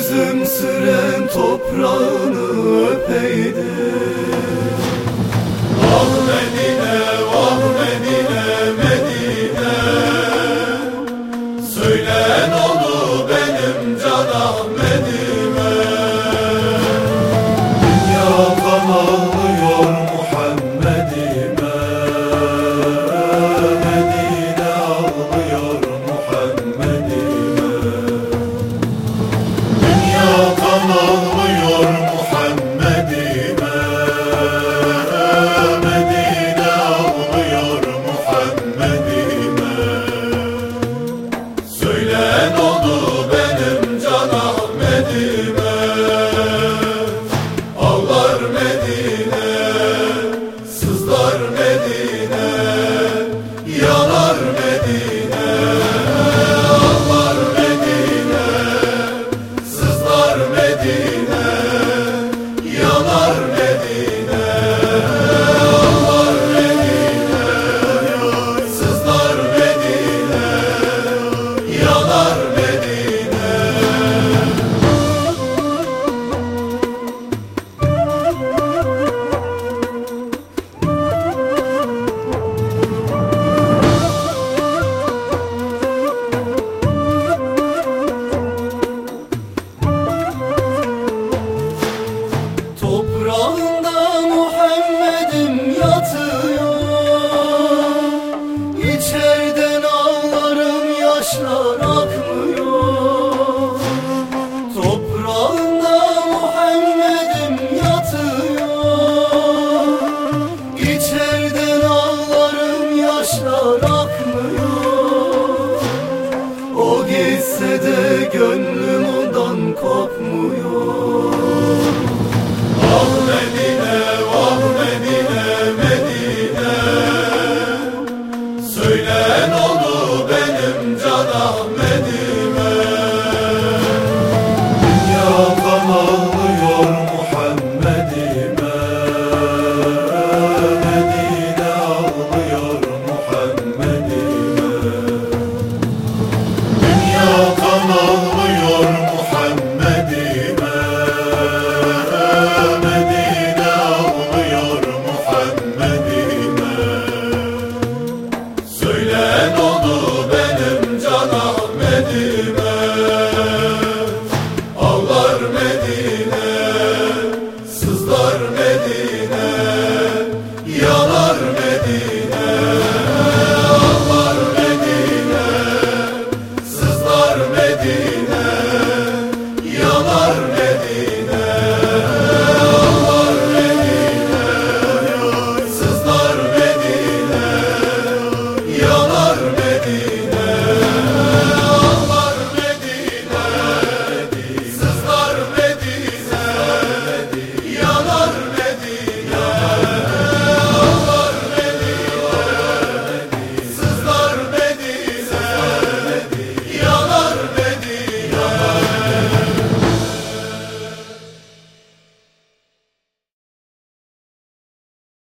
Gözüm süren toprağını öpeydi. Ah Medine, ah Medine, Medine. Söyle ne oldu benim can Ahmet'ime Dünya tamam Amen.